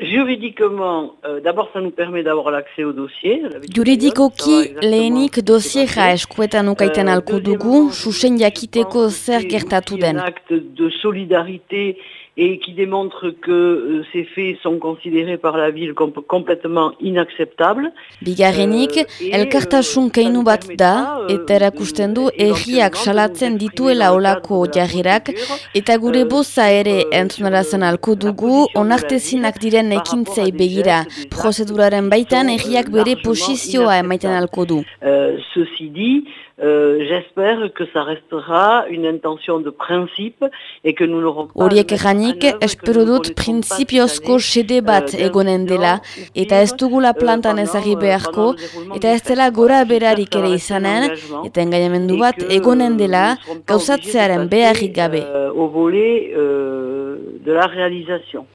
Juridiquement, euh, d'abord ça nous permet d'avoir l'accès au dossier. Juridikoki lehenik dosiera eskuetan ukaiten alko dugu, susen jakiteko zer gertatu den. Un acte de solidarité et qui démontre que euh, ces faits sont considérés par la ville comme complètement inacceptables. Bigarrenik, euh, elkartasun keinu bat da, eta erakusten du erriak salatzen dituela olako jarrirak, eta gure boza ere entzunarazen alko dugu, onartezinak diren ekintzei begira. Prozeduraren baitan erriak bere posizioa emaiten alko du. Ceci dit, Euh, j'espère que ça restera une intention de principe et que nous n'aurons pas... Eranik, espero dut prinsipiozko sede bat euh, egonen dela, eta ez dugula plantan ezagri beharko, eta ez dela gora berarik ere izanen, eta engainamendu bat egonen dela, gauzatzearen beharrik gabe. De la réalisation.